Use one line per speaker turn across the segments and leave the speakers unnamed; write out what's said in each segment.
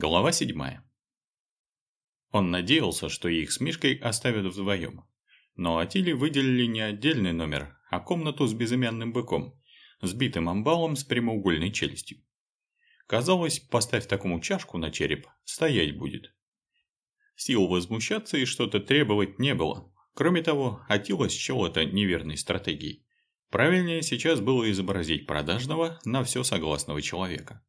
Глава седьмая. Он надеялся, что их с Мишкой оставят вдвоем. Но Атиле выделили не отдельный номер, а комнату с безымянным быком, сбитым амбалом с прямоугольной челюстью. Казалось, поставь такому чашку на череп, стоять будет. Сил возмущаться и что-то требовать не было. Кроме того, Атила счел это неверной стратегией. Правильнее сейчас было изобразить продажного на все согласного человека.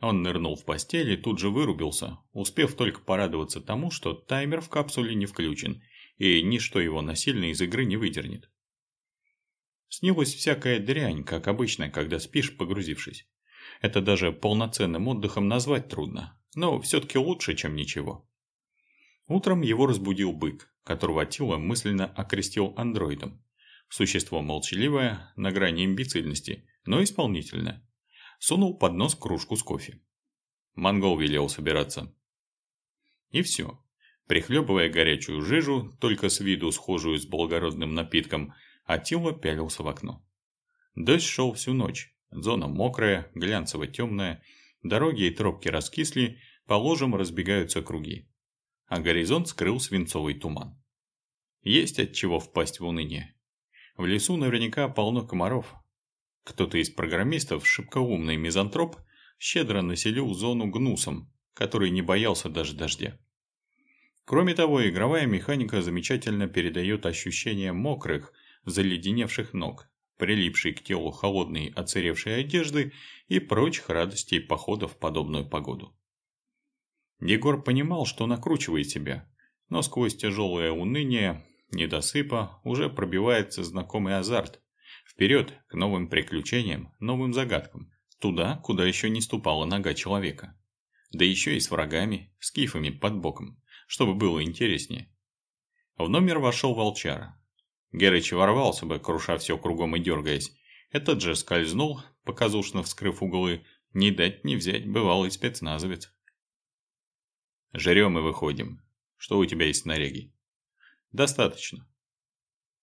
Он нырнул в постель и тут же вырубился, успев только порадоваться тому, что таймер в капсуле не включен, и ничто его насильно из игры не выдернет. Снилась всякая дрянь, как обычно, когда спишь, погрузившись. Это даже полноценным отдыхом назвать трудно, но все-таки лучше, чем ничего. Утром его разбудил бык, которого Атила мысленно окрестил андроидом. Существо молчаливое, на грани имбецильности, но исполнительное сунул под нос кружку с кофе. Монгол велел собираться. И все. Прихлебывая горячую жижу, только с виду схожую с благородным напитком, Атила пялился в окно. Дождь шел всю ночь. Зона мокрая, глянцево-темная, дороги и тропки раскисли, по ложам разбегаются круги. А горизонт скрыл свинцовый туман. Есть от чего впасть в уныние. В лесу наверняка полно комаров, кто-то из программистов, шибкоумный мизантроп, щедро населил зону гнусом, который не боялся даже дождя. Кроме того, игровая механика замечательно передает ощущение мокрых, заледеневших ног, прилипшей к телу холодной оцаревшей одежды и прочих радостей похода в подобную погоду. Егор понимал, что накручивает себя, но сквозь тяжелое уныние, недосыпа, уже пробивается знакомый азарт, Вперед, к новым приключениям, новым загадкам. Туда, куда еще не ступала нога человека. Да еще и с врагами, с кифами под боком, чтобы было интереснее. В номер вошел волчара. Герыч ворвался бы, круша все кругом и дергаясь. Этот же скользнул, показушно вскрыв углы, не дать не взять бывалый спецназовец. Жрем и выходим. Что у тебя есть снаряги? Достаточно.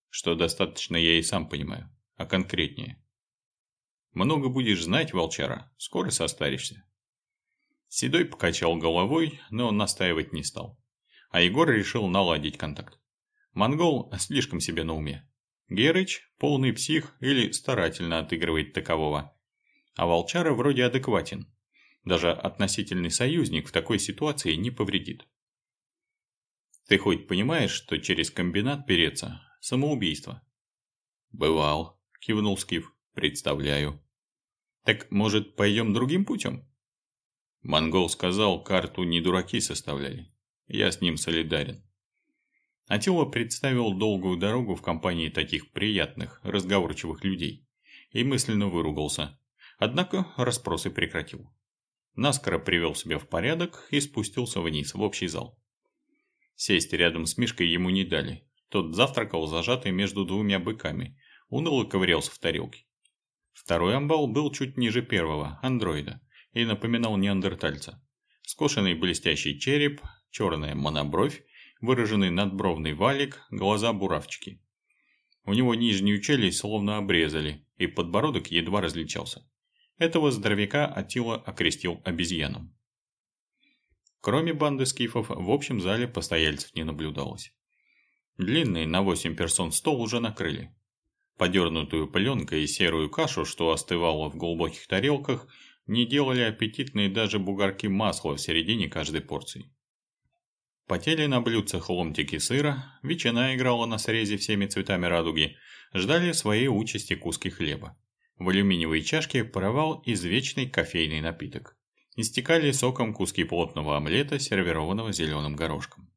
Что достаточно, я и сам понимаю а конкретнее. Много будешь знать, волчара, скоро состаришься. Седой покачал головой, но настаивать не стал. А Егор решил наладить контакт. Монгол слишком себе на уме. Герыч – полный псих или старательно отыгрывает такового. А волчара вроде адекватен. Даже относительный союзник в такой ситуации не повредит. Ты хоть понимаешь, что через комбинат переться – самоубийство? Бывал, – кивнул Скиф. «Представляю». «Так, может, пойдем другим путем?» Монгол сказал, карту не дураки составляли. Я с ним солидарен. Атила представил долгую дорогу в компании таких приятных, разговорчивых людей и мысленно выругался. Однако расспросы прекратил. Наскоро привел себя в порядок и спустился вниз, в общий зал. Сесть рядом с Мишкой ему не дали. Тот завтракал зажатый между двумя быками, уныло ковырялся в тарелке. Второй амбал был чуть ниже первого, андроида, и напоминал неандертальца. Скошенный блестящий череп, черная монобровь, выраженный надбровный валик, глаза буравчики. У него нижнюю челюсть словно обрезали, и подбородок едва различался. Этого здоровяка Атила окрестил обезьяном. Кроме банды скифов, в общем зале постояльцев не наблюдалось. Длинный на 8 персон стол уже накрыли. Подернутую пленкой и серую кашу, что остывала в глубоких тарелках, не делали аппетитные даже бугорки масла в середине каждой порции. Потели на блюдцах ломтики сыра, ветчина играла на срезе всеми цветами радуги, ждали своей участи куски хлеба. В алюминиевой чашке паровал извечный кофейный напиток. Истекали соком куски плотного омлета, сервированного зеленым горошком.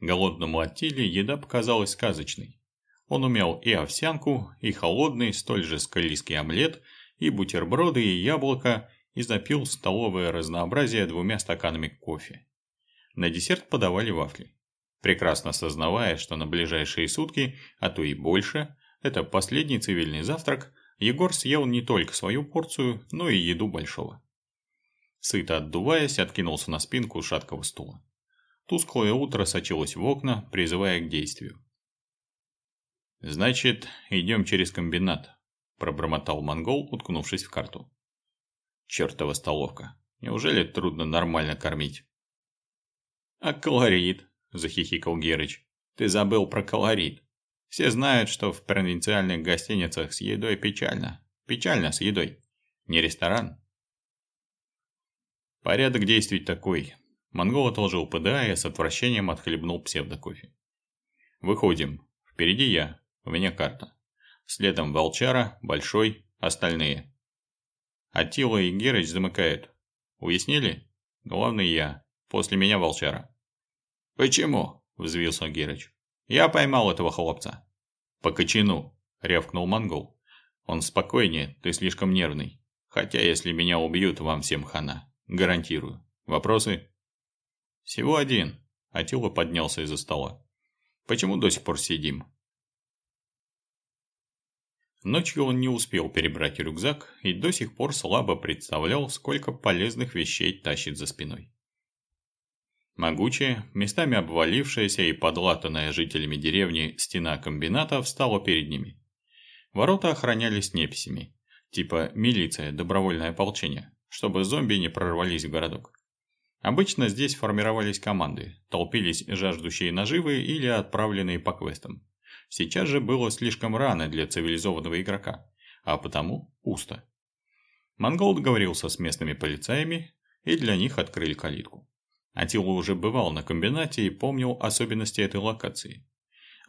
Голодному Аттиле еда показалась сказочной. Он умел и овсянку, и холодный, столь же скалистый омлет, и бутерброды, и яблоко, и запил столовое разнообразие двумя стаканами кофе. На десерт подавали вафли. Прекрасно сознавая, что на ближайшие сутки, а то и больше, это последний цивильный завтрак, Егор съел не только свою порцию, но и еду большого. Сыто отдуваясь, откинулся на спинку шаткого стула. Тусклое утро сочилось в окна, призывая к действию. «Значит, идем через комбинат», – пробормотал монгол, уткнувшись в карту. «Чертова столовка. Неужели трудно нормально кормить?
А колорит, захихикал Герыч. Ты забыл про колорит. Все знают, что в провинциальных гостиницах с едой печально. Печально с едой. Не ресторан.
Порядок действий такой. Монгол отложил ПДА и с отвращением отхлебнул псевдокофе. Выходим. Впереди я. У меня карта. Следом Волчара, Большой, остальные. Атила и Герыч замыкают. Уяснили? Главный я. После меня Волчара.
«Почему?» – взвился Герыч. «Я поймал этого хлопца».
«По кочану», – рявкнул монгол. «Он спокойнее, ты слишком нервный. Хотя, если меня убьют, вам всем хана. Гарантирую. Вопросы?»
«Всего один», –
Атила поднялся из-за стола. «Почему до сих пор сидим?» Ночью он не успел перебрать рюкзак и до сих пор слабо представлял, сколько полезных вещей тащит за спиной. Могучая, местами обвалившаяся и подлатанная жителями деревни стена комбината встала перед ними. Ворота охранялись неписями, типа милиция, добровольное ополчение, чтобы зомби не прорвались в городок. Обычно здесь формировались команды, толпились жаждущие наживы или отправленные по квестам. Сейчас же было слишком рано для цивилизованного игрока, а потому пусто. Монгол договорился с местными полицаями, и для них открыли калитку. Атила уже бывал на комбинате и помнил особенности этой локации.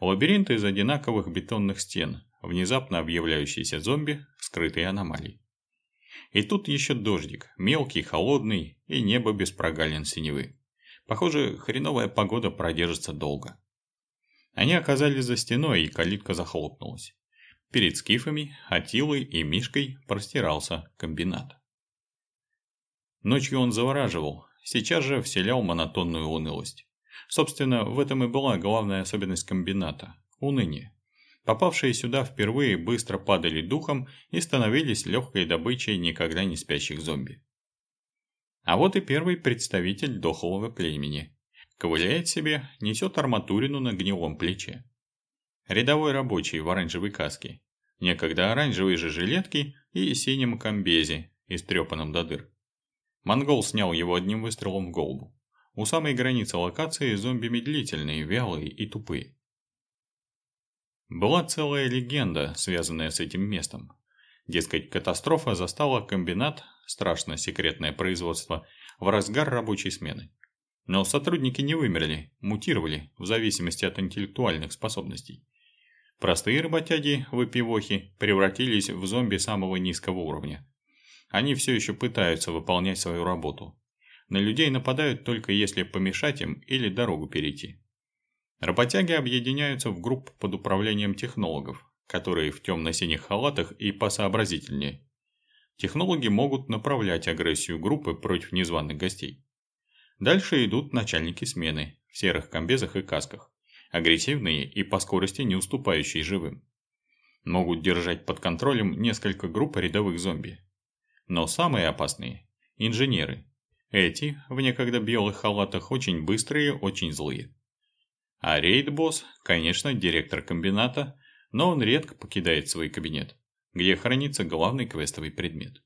Лабиринт из одинаковых бетонных стен, внезапно объявляющиеся зомби, скрытые аномалии. И тут еще дождик, мелкий, холодный и небо без прогалин синевы. Похоже, хреновая погода продержится долго. Они оказались за стеной, и калитка захлопнулась. Перед скифами, Атилой и Мишкой простирался комбинат. Ночью он завораживал, сейчас же вселял монотонную унылость. Собственно, в этом и была главная особенность комбината – уныние. Попавшие сюда впервые быстро падали духом и становились легкой добычей никогда не спящих зомби. А вот и первый представитель дохлого племени. Ковыляет себе, несет арматурину на гнилом плече. Рядовой рабочий в оранжевой каске. Некогда оранжевой же жилетке и синем комбезе, истрепанном до дыр. Монгол снял его одним выстрелом в голову. У самой границы локации зомби медлительные, вялые и тупые. Была целая легенда, связанная с этим местом. Дескать, катастрофа застала комбинат, страшно секретное производство, в разгар рабочей смены. Но сотрудники не вымерли, мутировали, в зависимости от интеллектуальных способностей. Простые работяги, выпивохи, превратились в зомби самого низкого уровня. Они все еще пытаются выполнять свою работу. На людей нападают только если помешать им или дорогу перейти. Работяги объединяются в группу под управлением технологов, которые в темно-синих халатах и посообразительнее. Технологи могут направлять агрессию группы против незваных гостей. Дальше идут начальники смены в серых комбезах и касках, агрессивные и по скорости не уступающие живым. Могут держать под контролем несколько групп рядовых зомби, но самые опасные – инженеры. Эти, в некогда белых халатах, очень быстрые, очень злые. А рейд-босс, конечно, директор комбината, но он редко покидает свой кабинет, где хранится главный квестовый предмет.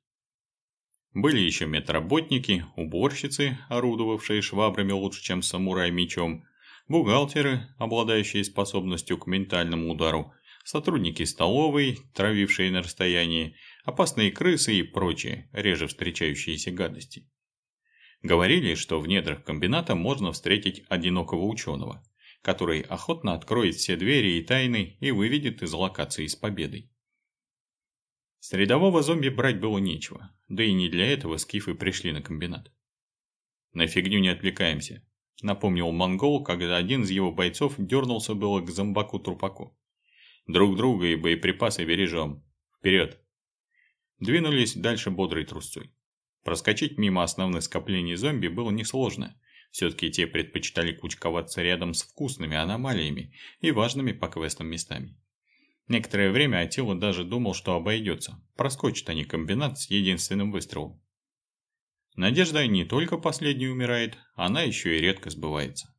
Были еще медработники, уборщицы, орудовавшие швабрами лучше, чем самурай мечом, бухгалтеры, обладающие способностью к ментальному удару, сотрудники столовой, травившие на расстоянии, опасные крысы и прочие, реже встречающиеся гадости. Говорили, что в недрах комбината можно встретить одинокого ученого, который охотно откроет все двери и тайны и выведет из локации с победой. С рядового зомби брать было нечего, да и не для этого скифы пришли на комбинат. «На фигню не отвлекаемся», — напомнил монгол, когда один из его бойцов дернулся было к зомбаку-трупаку. «Друг друга и боеприпасы бережем. Вперед!» Двинулись дальше бодрой трусцой. Проскочить мимо основных скоплений зомби было несложно. Все-таки те предпочитали кучковаться рядом с вкусными аномалиями и важными по квестам местами. Некоторое время Атила даже думал, что обойдется. Проскочат они комбинат с единственным выстрелом. Надежда не только последней умирает, она еще и редко сбывается.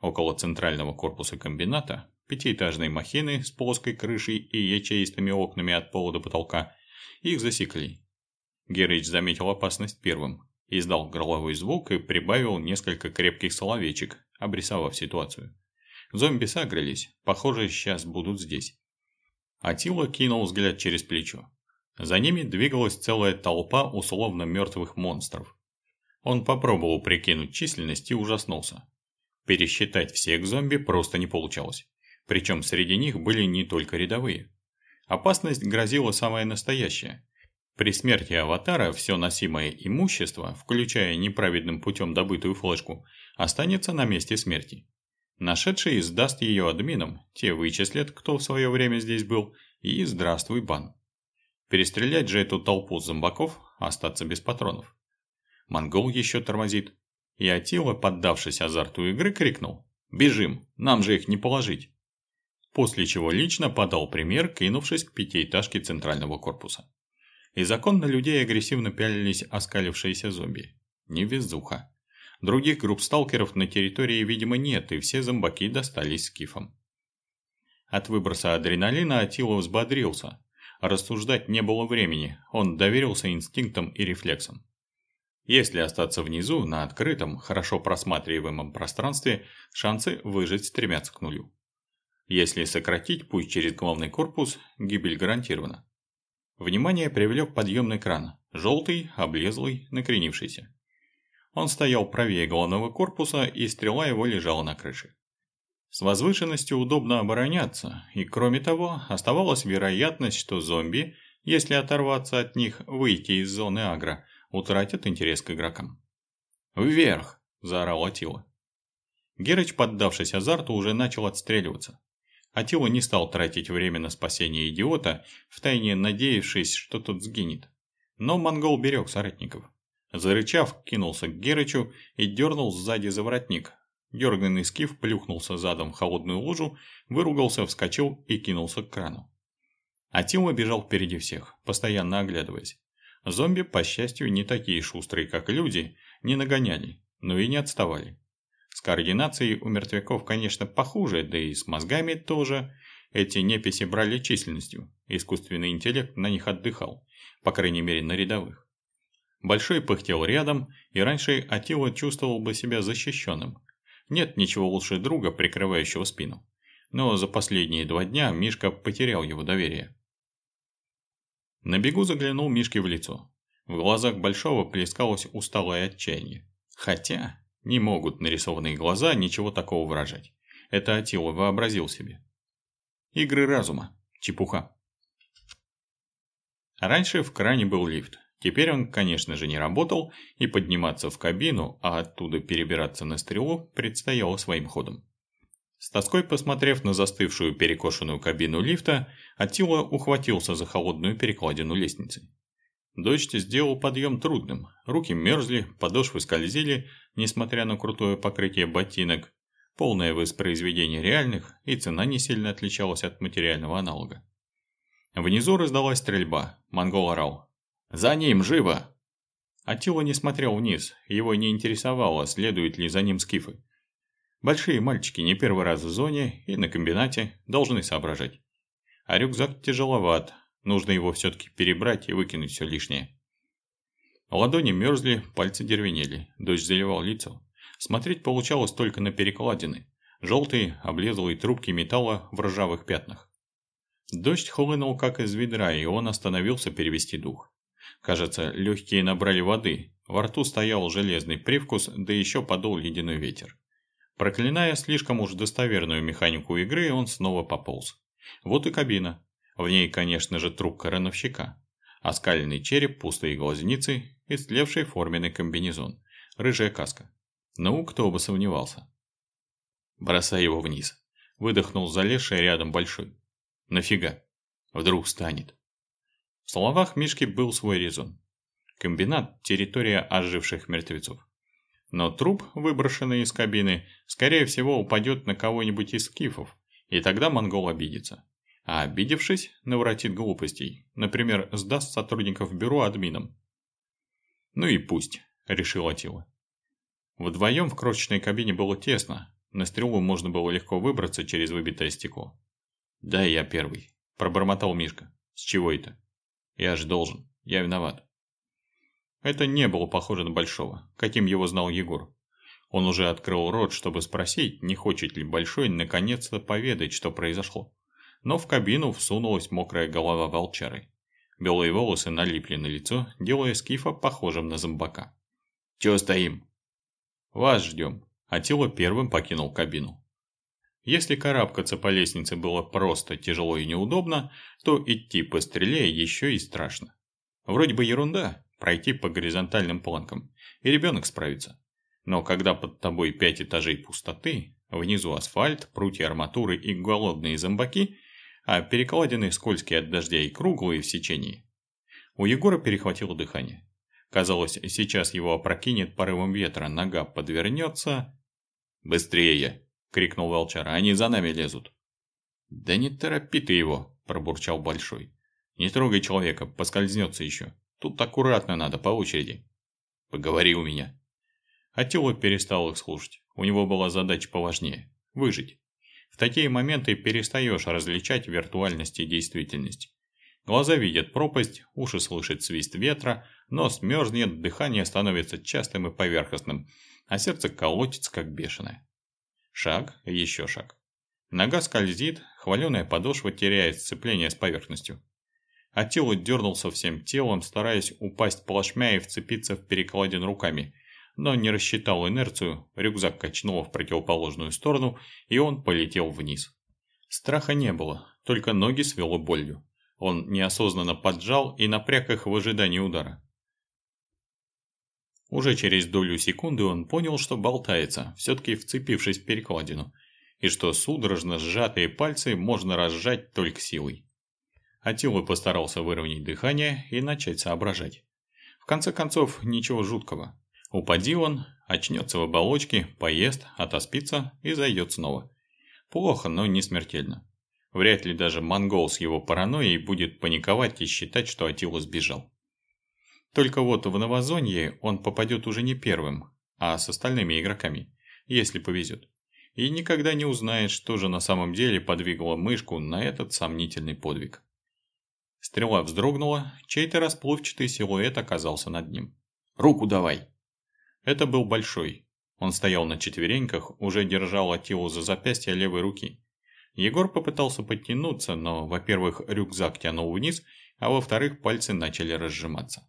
Около центрального корпуса комбината, пятиэтажной махины с плоской крышей и ячеистыми окнами от пола до потолка, их засекли. Герыч заметил опасность первым. Издал горловой звук и прибавил несколько крепких словечек, обрисовав ситуацию. Зомби сагрились, похоже, сейчас будут здесь. Атила кинул взгляд через плечо. За ними двигалась целая толпа условно мертвых монстров. Он попробовал прикинуть численность и ужаснулся. Пересчитать всех зомби просто не получалось. Причем среди них были не только рядовые. Опасность грозила самая настоящая. При смерти аватара все носимое имущество, включая неправедным путем добытую флешку, останется на месте смерти. Нашедший сдаст ее админам, те вычислят, кто в свое время здесь был, и здравствуй бан. Перестрелять же эту толпу зомбаков, остаться без патронов. Монгол еще тормозит. И Атила, поддавшись азарту игры, крикнул «Бежим, нам же их не положить!» После чего лично подал пример, кинувшись к пятиэтажке центрального корпуса. Из окон на людей агрессивно пялились оскалившиеся зомби. Невезуха. Других групп сталкеров на территории, видимо, нет, и все зомбаки достались скифам. От выброса адреналина Атила взбодрился. Рассуждать не было времени, он доверился инстинктам и рефлексам. Если остаться внизу, на открытом, хорошо просматриваемом пространстве, шансы выжить стремятся к нулю. Если сократить путь через главный корпус, гибель гарантирована. Внимание привлек подъемный кран, желтый, облезлый, накренившийся. Он стоял правее головного корпуса, и стрела его лежала на крыше. С возвышенностью удобно обороняться, и кроме того, оставалась вероятность, что зомби, если оторваться от них, выйти из зоны агро, утратят интерес к игрокам. «Вверх!» – заорал Атила. Герыч, поддавшись азарту, уже начал отстреливаться. Атила не стал тратить время на спасение идиота, втайне надеявшись, что тот сгинет. Но монгол берег соратников. Зарычав, кинулся к Герычу и дернул сзади за воротник. Дерганный скиф плюхнулся задом в холодную лужу, выругался, вскочил и кинулся к крану. Атила бежал впереди всех, постоянно оглядываясь. Зомби, по счастью, не такие шустрые, как люди, не нагоняли, но и не отставали. С координацией у мертвяков, конечно, похуже, да и с мозгами тоже. Эти неписи брали численностью, искусственный интеллект на них отдыхал, по крайней мере на рядовых. Большой пыхтел рядом, и раньше Атила чувствовал бы себя защищенным. Нет ничего лучше друга, прикрывающего спину. Но за последние два дня Мишка потерял его доверие. На бегу заглянул Мишке в лицо. В глазах Большого плескалось усталое отчаяние. Хотя, не могут нарисованные глаза ничего такого выражать. Это Атила вообразил себе. Игры разума. Чепуха. Раньше в кране был лифт. Теперь он, конечно же, не работал, и подниматься в кабину, а оттуда перебираться на стрелу, предстояло своим ходом. С тоской посмотрев на застывшую перекошенную кабину лифта, Атила ухватился за холодную перекладину лестницы. Дождь сделал подъем трудным, руки мерзли, подошвы скользили, несмотря на крутое покрытие ботинок, полное воспроизведение реальных, и цена не сильно отличалась от материального аналога. Внизу раздалась стрельба, монгол орал. «За ним, живо!» Атила не смотрел вниз, его не интересовало, следуют ли за ним скифы. Большие мальчики не первый раз в зоне и на комбинате должны соображать. А рюкзак тяжеловат, Нужно его все-таки перебрать и выкинуть все лишнее. Ладони мерзли, пальцы дервенели, дождь заливал лицо. Смотреть получалось только на перекладины. Желтые, облезлые трубки металла в ржавых пятнах. Дождь хлынул как из ведра, и он остановился перевести дух. Кажется, легкие набрали воды, во рту стоял железный привкус, да еще подул ледяной ветер. Проклиная слишком уж достоверную механику игры, он снова пополз. Вот и кабина. В ней, конечно же, труп крановщика. Оскаленный череп, пустые глазницы и слевший форменный комбинезон. Рыжая каска. Ну, кто бы сомневался. Бросай его вниз. Выдохнул залезший рядом большой. Нафига? Вдруг станет. В словах Мишки был свой резон. Комбинат – территория оживших мертвецов. Но труп, выброшенный из кабины, скорее всего упадет на кого-нибудь из скифов, и тогда монгол обидится а обидевшись, наворотит глупостей, например, сдаст сотрудников бюро админам. «Ну и пусть», – решил Атила. Вдвоем в крошечной кабине было тесно, на стрелу можно было легко выбраться через выбитое стекло. «Да, я первый», – пробормотал Мишка. «С чего это?» «Я же должен, я виноват». Это не было похоже на Большого, каким его знал Егор. Он уже открыл рот, чтобы спросить, не хочет ли Большой наконец-то поведать, что произошло. Но в кабину всунулась мокрая голова волчары. Белые волосы налипли на лицо, делая Скифа похожим на зомбака. «Чего стоим?» «Вас ждем», Атила первым покинул кабину. Если карабкаться по лестнице было просто тяжело и неудобно, то идти по стреле еще и страшно. Вроде бы ерунда, пройти по горизонтальным планкам, и ребенок справится. Но когда под тобой пять этажей пустоты, внизу асфальт, прутья арматуры и голодные зомбаки, а перекладины скользкие от дождя и круглые в сечении, у Егора перехватило дыхание. Казалось, сейчас его опрокинет порывом ветра, нога подвернется. «Быстрее!» — крикнул волчар. «Они за нами лезут!» «Да не торопи ты его!» – пробурчал Большой. «Не трогай человека, поскользнется еще. Тут аккуратно надо, по очереди». «Поговори у меня». Атила перестал их слушать. У него была задача поважнее – выжить. В такие моменты перестаешь различать виртуальность и действительность. Глаза видят пропасть, уши слышат свист ветра, нос мерзнет, дыхание становится частым и поверхностным, а сердце колотится как бешеное. Шаг, еще шаг. Нога скользит, хваленая подошва теряет сцепление с поверхностью. Атила дернулся всем телом, стараясь упасть плашмя и вцепиться в перекладин руками, но не рассчитал инерцию, рюкзак качнуло в противоположную сторону, и он полетел вниз. Страха не было, только ноги свело болью. Он неосознанно поджал и напряг их в ожидании удара. Уже через долю секунды он понял, что болтается, все-таки вцепившись в перекладину, и что судорожно сжатые пальцы можно разжать только силой. Атила постарался выровнять дыхание и начать соображать. В конце концов, ничего жуткого. Упади он, очнется в оболочке, поест, отоспится и зайдет снова. Плохо, но не смертельно. Вряд ли даже монгол с его паранойей будет паниковать и считать, что Атила сбежал. Только вот в новозонье он попадет уже не первым, а с остальными игроками, если повезет. И никогда не узнает, что же на самом деле подвигло мышку на этот сомнительный подвиг. Стрела вздрогнула, чей-то расплывчатый силуэт оказался над ним. «Руку давай!» Это был Большой. Он стоял на четвереньках, уже держал Атилу за запястье левой руки. Егор попытался подтянуться, но, во-первых, рюкзак тянул вниз, а во-вторых, пальцы начали разжиматься.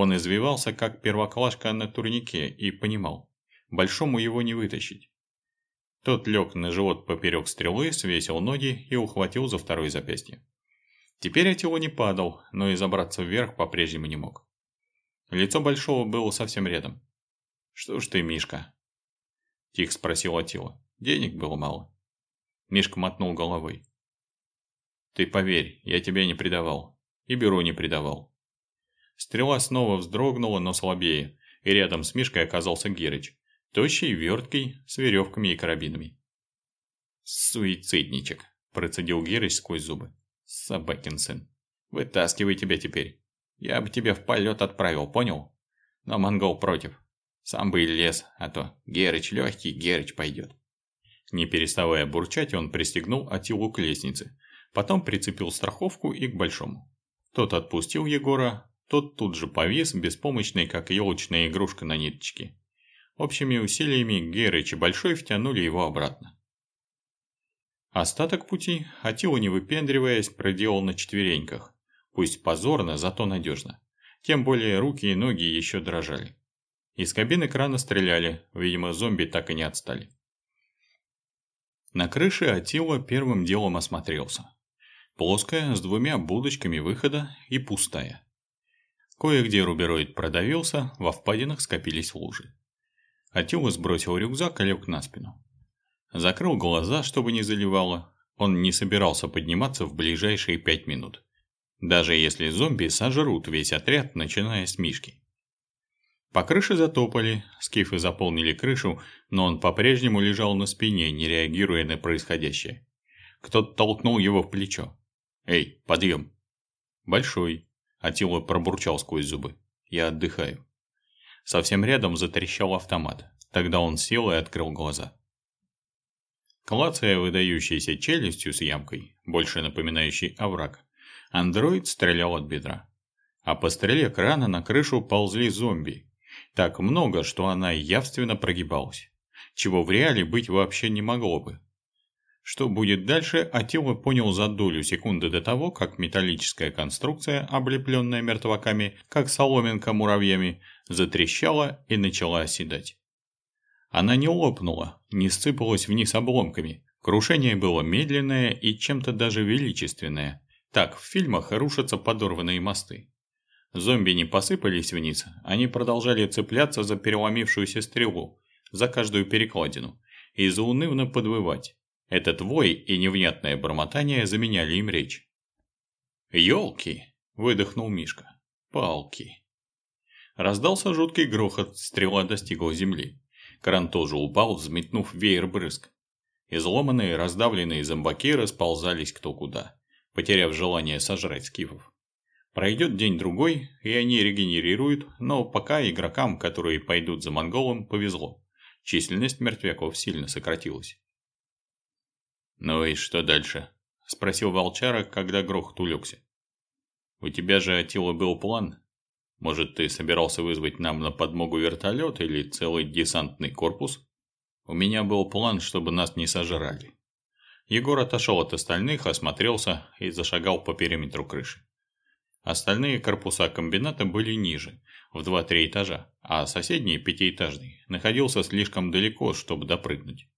Он извивался, как первоклашка на турнике, и понимал, большому его не вытащить. Тот лег на живот поперек стрелы, свесил ноги и ухватил за второе запястье. Теперь Атило не падал, но и забраться вверх по-прежнему не мог. Лицо Большого было совсем рядом. «Что ж ты, Мишка?» Тихо спросил Атила. Денег было мало. Мишка мотнул головой. «Ты поверь, я тебя не предавал. И бюро не предавал». Стрела снова вздрогнула, но слабее, и рядом с Мишкой оказался Герыч. Тощий, верткий, с веревками и карабинами. «Суицидничек», – процедил Герыч сквозь зубы. «Собакин сын. Вытаскивай тебя теперь. Я бы тебя в полет отправил, понял? Но монгол против. Сам бы и лез, а то Герыч легкий, Герыч пойдет». Не переставая бурчать, он пристегнул Атилу к лестнице. Потом прицепил страховку и к большому. Тот отпустил Егора, тот тут же повис, беспомощный, как елочная игрушка на ниточке. Общими усилиями Герыч и Большой втянули его обратно. Остаток пути Атила, не выпендриваясь, проделал на четвереньках. Пусть позорно, зато надежно. Тем более руки и ноги еще дрожали. Из кабины крана стреляли, видимо, зомби так и не отстали. На крыше Атила первым делом осмотрелся. Плоская, с двумя будочками выхода и пустая. Кое-где рубероид продавился, во впадинах скопились лужи. Атила сбросил рюкзак и лег на спину. Закрыл глаза, чтобы не заливало. Он не собирался подниматься в ближайшие пять минут. Даже если зомби сожрут весь отряд, начиная с Мишки. По крыше затопали, скифы заполнили крышу, но он по-прежнему лежал на спине, не реагируя на происходящее. Кто-то толкнул его в плечо. «Эй, подъем!» «Большой!» – Атила пробурчал сквозь зубы. «Я отдыхаю». Совсем рядом затрещал автомат. Тогда он сел и открыл глаза. Клацая выдающейся челюстью с ямкой, больше напоминающей овраг, андроид стрелял от бедра. А по стреле крана на крышу ползли зомби. Так много, что она явственно прогибалась. Чего в реале быть вообще не могло бы. Что будет дальше, Атила понял за долю секунды до того, как металлическая конструкция, облепленная мертваками, как соломинка муравьями, затрещала и начала оседать. Она не лопнула, не сыпалась вниз обломками. Крушение было медленное и чем-то даже величественное. Так в фильмах рушатся подорванные мосты. Зомби не посыпались вниз, они продолжали цепляться за переломившуюся стрелу, за каждую перекладину, и заунывно подвывать. Этот вой и невнятное бормотание заменяли им речь. «Елки!» – выдохнул Мишка. «Палки!» Раздался жуткий грохот, стрела достигла земли. Кран тоже упал, взметнув веер брызг. Изломанные, раздавленные зомбаки расползались кто куда, потеряв желание сожрать скифов. Пройдет день-другой, и они регенерируют, но пока игрокам, которые пойдут за монголом, повезло. Численность мертвяков сильно сократилась. «Ну и что дальше?» – спросил волчара, когда грохот улегся. «У тебя же, Атила, был план? Может, ты собирался вызвать нам на подмогу вертолет или целый десантный корпус?» «У меня был план, чтобы нас не сожрали». Егор отошел от остальных, осмотрелся и зашагал по периметру крыши. Остальные корпуса комбината были ниже, в 2-3 этажа, а соседний, пятиэтажный, находился слишком далеко, чтобы допрыгнуть.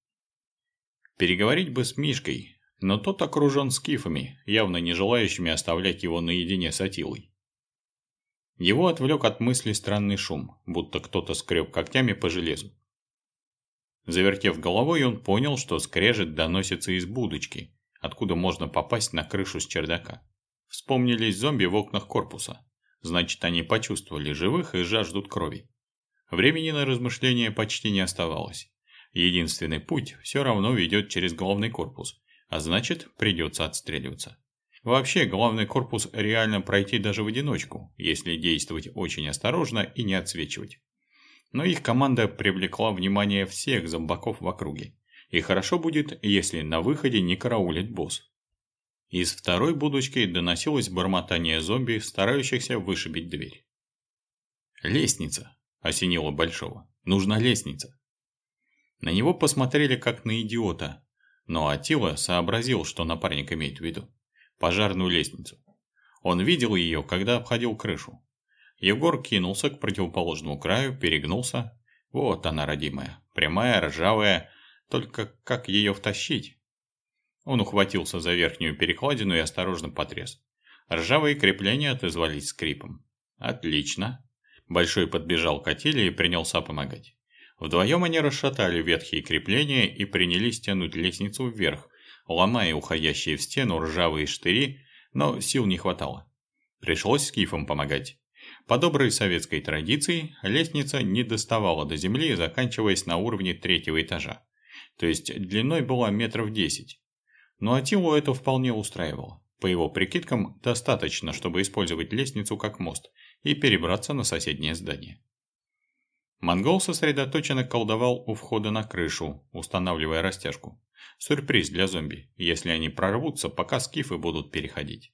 Переговорить бы с Мишкой, но тот окружен скифами, явно не желающими оставлять его наедине с Атилой. Его отвлек от мысли странный шум, будто кто-то скреб когтями по железу. Завертев головой, он понял, что скрежет доносится из будочки, откуда можно попасть на крышу с чердака. Вспомнились зомби в окнах корпуса. Значит, они почувствовали живых и жаждут крови. Времени на размышления почти не оставалось. Единственный путь все равно ведет через главный корпус, а значит придется отстреливаться. Вообще, главный корпус реально пройти даже в одиночку, если действовать очень осторожно и не отсвечивать. Но их команда привлекла внимание всех зомбаков в округе. И хорошо будет, если на выходе не караулит босс. Из второй будочки доносилось бормотание зомби, старающихся вышибить дверь. «Лестница!» – осенила Большого. «Нужна лестница!» На него посмотрели как на идиота, но Атила сообразил, что напарник имеет в виду. Пожарную лестницу. Он видел ее, когда обходил крышу. Егор кинулся к противоположному краю, перегнулся. Вот она, родимая. Прямая, ржавая. Только как ее втащить? Он ухватился за верхнюю перекладину и осторожно потряс. Ржавые крепления отозвались скрипом. Отлично. Большой подбежал к Атиле и принялся помогать. Вдвоем они расшатали ветхие крепления и принялись тянуть лестницу вверх, ломая уходящие в стену ржавые штыри, но сил не хватало. Пришлось скифам помогать. По доброй советской традиции, лестница не доставала до земли, заканчиваясь на уровне третьего этажа. То есть длиной была метров десять. Но Атилу это вполне устраивало. По его прикидкам, достаточно, чтобы использовать лестницу как мост и перебраться на соседнее здание. Монгол сосредоточенно колдовал у входа на крышу, устанавливая растяжку. Сюрприз для зомби, если они прорвутся, пока скифы будут переходить.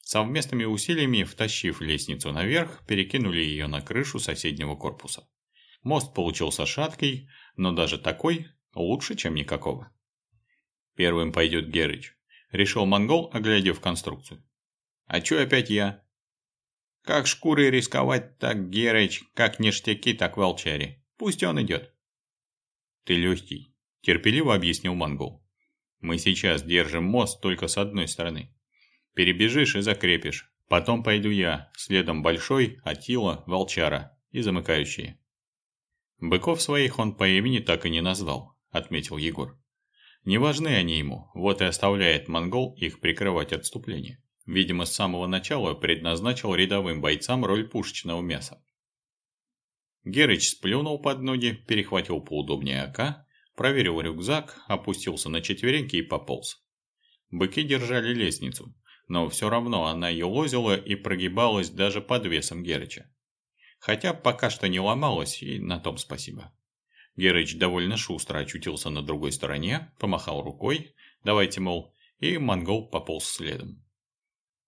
Совместными усилиями, втащив лестницу наверх, перекинули ее на крышу соседнего корпуса. Мост получился шаткий, но даже такой лучше, чем никакого. Первым пойдет Герыч, решил монгол, оглядев конструкцию. А чё опять я? Как шкурой рисковать, так Герыч, как ништяки, так волчари. Пусть он идет. Ты легкий, терпеливо объяснил монгол. Мы сейчас держим мост только с одной стороны. Перебежишь и закрепишь. Потом пойду я, следом Большой, Атила, Волчара и замыкающие. Быков своих он по имени так и не назвал, отметил Егор. Не важны они ему, вот и оставляет монгол их прикрывать отступление. Видимо, с самого начала предназначил рядовым бойцам роль пушечного мяса. Герыч сплюнул под ноги, перехватил поудобнее АК, проверил рюкзак, опустился на четвереньки и пополз. Быки держали лестницу, но все равно она елозила и прогибалась даже под весом Герыча. Хотя пока что не ломалась, и на том спасибо. Герыч довольно шустро очутился на другой стороне, помахал рукой, давайте, мол, и монгол пополз следом.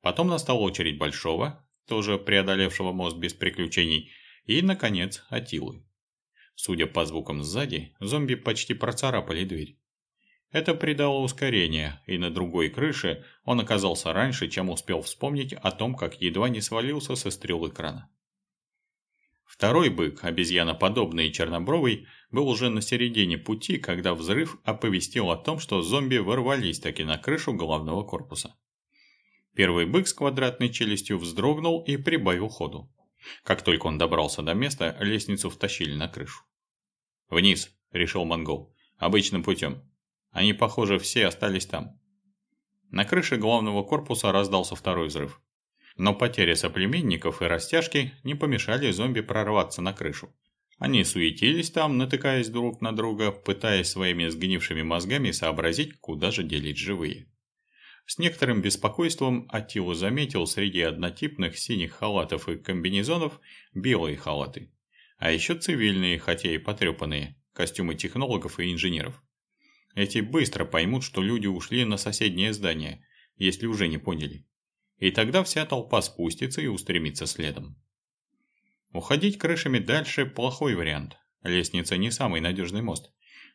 Потом настала очередь Большого, тоже преодолевшего мост без приключений, и, наконец, Атилы. Судя по звукам сзади, зомби почти процарапали дверь. Это придало ускорение, и на другой крыше он оказался раньше, чем успел вспомнить о том, как едва не свалился со стрел экрана. Второй бык, обезьяноподобный и чернобровый, был уже на середине пути, когда взрыв оповестил о том, что зомби ворвались таки на крышу головного корпуса. Первый бык с квадратной челюстью вздрогнул и прибавил ходу. Как только он добрался до места, лестницу втащили на крышу. «Вниз», – решил монгол, – «обычным путем. Они, похоже, все остались там». На крыше главного корпуса раздался второй взрыв. Но потери соплеменников и растяжки не помешали зомби прорваться на крышу. Они суетились там, натыкаясь друг на друга, пытаясь своими сгнившими мозгами сообразить, куда же делить живые. С некоторым беспокойством Атилу заметил среди однотипных синих халатов и комбинезонов белые халаты. А еще цивильные, хотя и потрепанные, костюмы технологов и инженеров. Эти быстро поймут, что люди ушли на соседнее здание, если уже не поняли. И тогда вся толпа спустится и устремится следом. Уходить крышами дальше – плохой вариант. Лестница не самый надежный мост.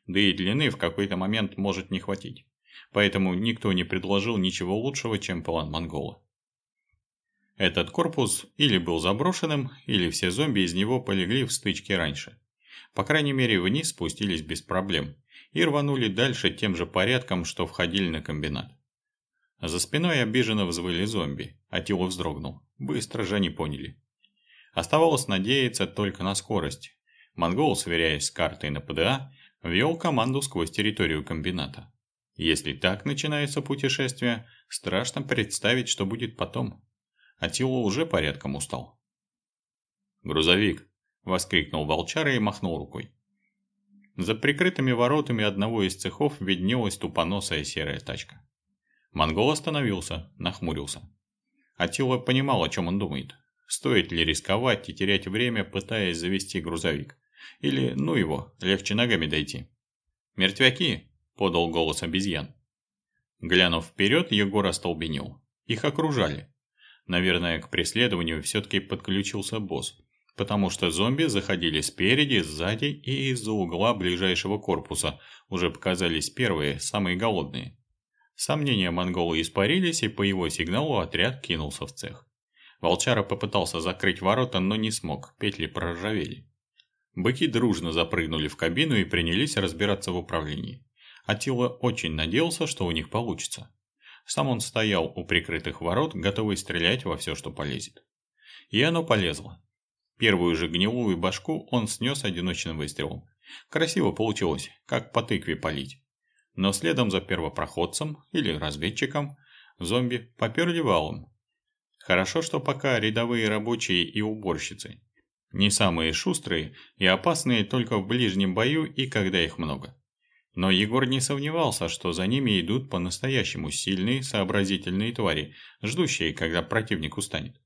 Да и длины в какой-то момент может не хватить. Поэтому никто не предложил ничего лучшего, чем план Монгола. Этот корпус или был заброшенным, или все зомби из него полегли в стычке раньше. По крайней мере, вниз спустились без проблем и рванули дальше тем же порядком, что входили на комбинат. За спиной обиженно взвыли зомби, а Тило вздрогнул. Быстро же они поняли. Оставалось надеяться только на скорость. Монгол, сверяясь с картой на ПДА, вел команду сквозь территорию комбината. Если так начинается путешествие, страшно представить, что будет потом. Атило уже порядком устал. «Грузовик!» – воскликнул волчара и махнул рукой. За прикрытыми воротами одного из цехов виднелась тупоносая серая тачка. Монгол остановился, нахмурился. Атила понимал, о чем он думает. Стоит ли рисковать и терять время, пытаясь завести грузовик? Или, ну его, легче ногами дойти? «Мертвяки!» – подал голос обезьян. Глянув вперед, Егор остолбенел. Их окружали. Наверное, к преследованию все-таки подключился босс потому что зомби заходили спереди, сзади и из-за угла ближайшего корпуса, уже показались первые, самые голодные. Сомнения монгола испарились, и по его сигналу отряд кинулся в цех. Волчара попытался закрыть ворота, но не смог, петли проржавели. Быки дружно запрыгнули в кабину и принялись разбираться в управлении. Атила очень надеялся, что у них получится. Сам он стоял у прикрытых ворот, готовый стрелять во все, что полезет. И оно полезло. Первую же гнилую башку он снес одиночным выстрелом. Красиво получилось, как по тыкве полить. Но следом за первопроходцем или разведчиком зомби поперли валом. Хорошо, что пока рядовые рабочие и уборщицы. Не самые шустрые и опасные только в ближнем бою и когда их много. Но Егор не сомневался, что за ними идут по-настоящему сильные, сообразительные твари, ждущие, когда противник устанет.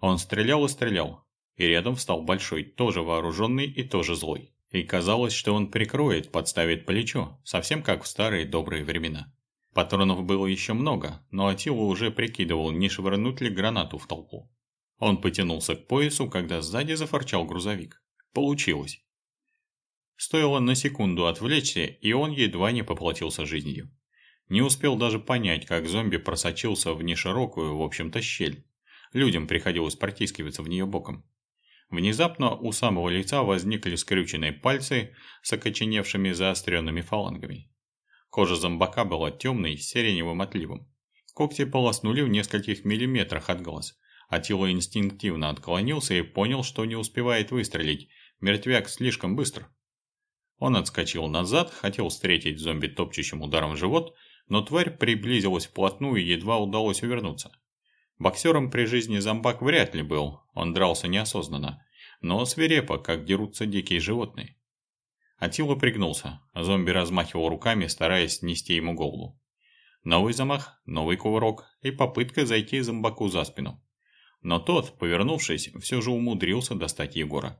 Он стрелял и стрелял, и рядом встал большой, тоже вооруженный и тоже злой. И казалось, что он прикроет, подставит плечо, совсем как в старые добрые времена. Патронов было еще много, но Атила уже прикидывал, не швырнуть ли гранату в толпу. Он потянулся к поясу, когда сзади зафорчал грузовик. Получилось. Стоило на секунду отвлечься, и он едва не поплатился жизнью. Не успел даже понять, как зомби просочился в неширокую, в общем-то, щель. Людям приходилось протискиваться в нее боком. Внезапно у самого лица возникли скрюченные пальцы с окоченевшими заостренными фалангами. Кожа зомбака была темной, с сиреневым отливом. Когти полоснули в нескольких миллиметрах от глаз, а тело инстинктивно отклонился и понял, что не успевает выстрелить, мертвяк слишком быстр. Он отскочил назад, хотел встретить зомби топчущим ударом в живот, но тварь приблизилась вплотную и едва удалось увернуться. Боксером при жизни зомбак вряд ли был, он дрался неосознанно, но свирепо, как дерутся дикие животные. Атила пригнулся, зомби размахивал руками, стараясь снести ему голову. Новый замах, новый кувырок и попытка зайти зомбаку за спину. Но тот, повернувшись, все же умудрился достать Егора.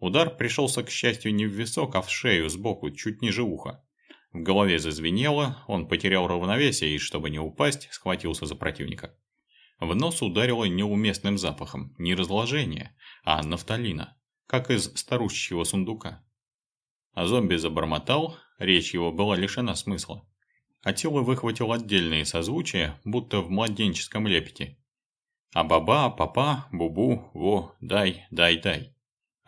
Удар пришелся, к счастью, не в висок, а в шею сбоку, чуть ниже уха. В голове зазвенело, он потерял равновесие и, чтобы не упасть, схватился за противника. В нос ударило неуместным запахом, не разложения, а нафталина, как из старущего сундука. А зомби забормотал, речь его была лишена смысла. Атила выхватил отдельные созвучия, будто в младенческом лепете. А баба, папа, бубу, во, дай, дай, дай.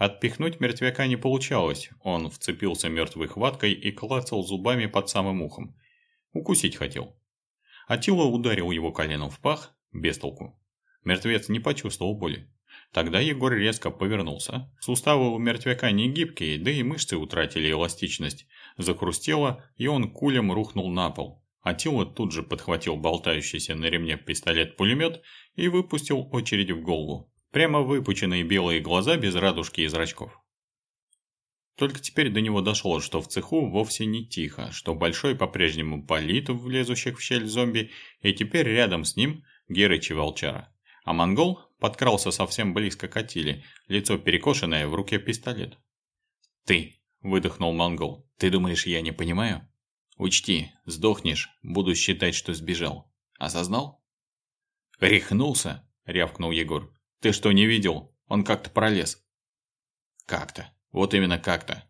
Отпихнуть мертвяка не получалось, он вцепился мертвой хваткой и клацал зубами под самым ухом. Укусить хотел. Атила ударил его коленом в пах, без толку. Мертвец не почувствовал боли. Тогда Егор резко повернулся. Суставы у мертвяка не гибкие, да и мышцы утратили эластичность. Захрустело, и он кулем рухнул на пол. Атила тут же подхватил болтающийся на ремне пистолет-пулемет и выпустил очередь в голову. Прямо выпученные белые глаза без радужки и зрачков. Только теперь до него дошло, что в цеху вовсе не тихо, что Большой по-прежнему палит в влезущих в щель зомби, и теперь рядом с ним Герыч и Волчара. А монгол подкрался совсем близко к Атиле, лицо перекошенное, в руке пистолет. «Ты!» – выдохнул монгол. «Ты думаешь, я не понимаю? Учти, сдохнешь, буду считать, что сбежал. Осознал?» «Рехнулся!» – рявкнул Егор. «Ты что, не видел? Он как-то пролез». «Как-то. Вот именно как-то.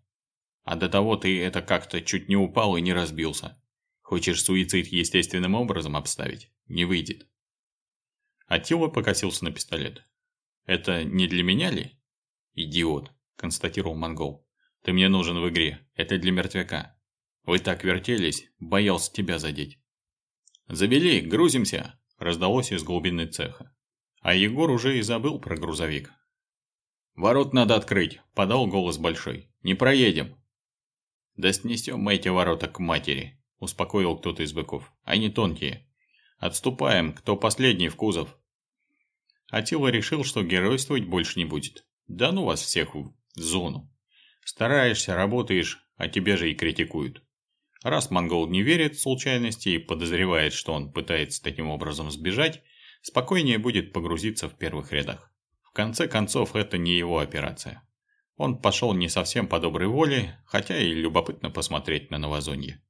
А до того ты это как-то чуть не упал и не разбился. Хочешь суицид естественным образом обставить? Не выйдет. Атила покосился на пистолет. «Это не для меня ли?» «Идиот», – констатировал монгол. «Ты мне нужен в игре. Это для мертвяка. Вы так вертелись, боялся тебя задеть». «Забели, грузимся!» – раздалось из глубины цеха. А Егор уже и забыл про грузовик. «Ворот надо открыть», – подал голос Большой. «Не проедем». «Да снесем мы эти ворота к матери», – успокоил кто-то из быков. «Они тонкие. Отступаем, кто последний в кузов». Атила решил, что геройствовать больше не будет. Да ну вас всех в зону. Стараешься, работаешь, а тебе же и критикуют. Раз монгол не верит в случайности и подозревает, что он пытается таким образом сбежать, спокойнее будет погрузиться в первых рядах. В конце концов, это не его операция. Он пошел не совсем по доброй воле, хотя и любопытно посмотреть на новозонье.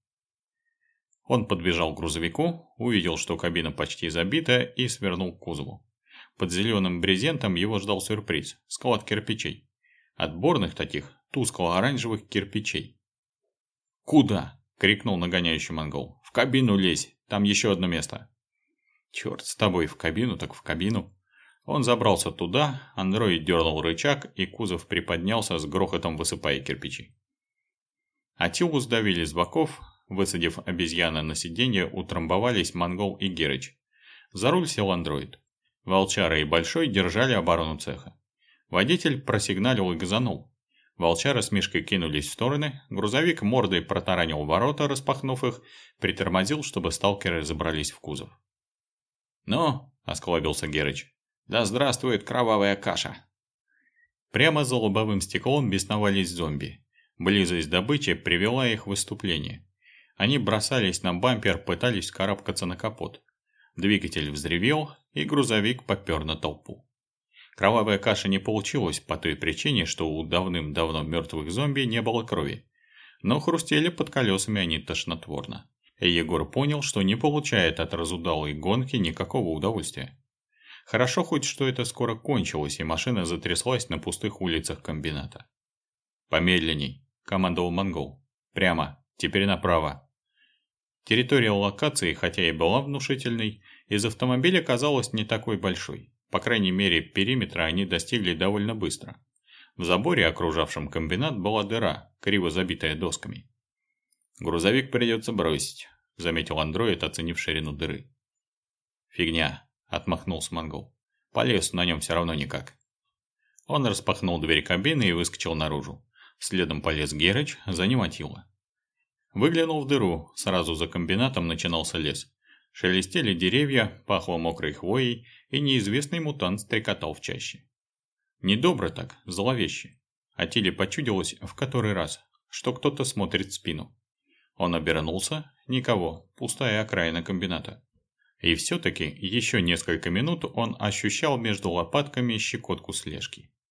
Он подбежал к грузовику, увидел, что кабина почти забита и свернул к кузову. Под зеленым брезентом его ждал сюрприз – склад кирпичей. Отборных таких, тускло-оранжевых кирпичей. «Куда?» – крикнул нагоняющий монгол. «В кабину лезь, там еще одно место». «Черт с тобой, в кабину так в кабину». Он забрался туда, андроид дернул рычаг, и кузов приподнялся с грохотом высыпая кирпичи. Атилу сдавили с боков, высадив обезьяна на сиденье, утрамбовались Монгол и Герыч. За руль сел андроид. Волчара и Большой держали оборону цеха. Водитель просигналил и газанул. Волчара с Мишкой кинулись в стороны, грузовик мордой протаранил ворота, распахнув их, притормозил, чтобы сталкеры забрались в кузов. «Ну», – осклабился Герыч, да здравствует кровавая каша. Прямо за лобовым стеклом бесновались зомби. Близость добычи привела их в выступление. Они бросались на бампер, пытались карабкаться на капот. Двигатель взревел, и грузовик попер на толпу. Кровавая каша не получилась по той причине, что у давным-давно мертвых зомби не было крови. Но хрустели под колесами они тошнотворно. Егор понял, что не получает от разудалой гонки никакого удовольствия. Хорошо хоть, что это скоро кончилось, и машина затряслась на пустых улицах комбината. «Помедленней», – командовал монгол. «Прямо, теперь направо». Территория локации, хотя и была внушительной, из автомобиля казалась не такой большой. По крайней мере, периметра они достигли довольно быстро. В заборе, окружавшем комбинат, была дыра, криво забитая досками. «Грузовик придется бросить», – заметил андроид, оценив ширину дыры. «Фигня», отмахнулся монгол. Полез на нем все равно никак. Он распахнул дверь кабины и выскочил наружу. Следом полез Герыч, за ним Атила. Выглянул в дыру, сразу за комбинатом начинался лес. Шелестели деревья, пахло мокрой хвоей, и неизвестный мутант стрекотал в чаще. Недобро так, зловеще. Атиле почудилось в который раз, что кто-то смотрит в спину. Он обернулся, никого, пустая окраина комбината. И все-таки еще несколько минут он ощущал между лопатками щекотку слежки.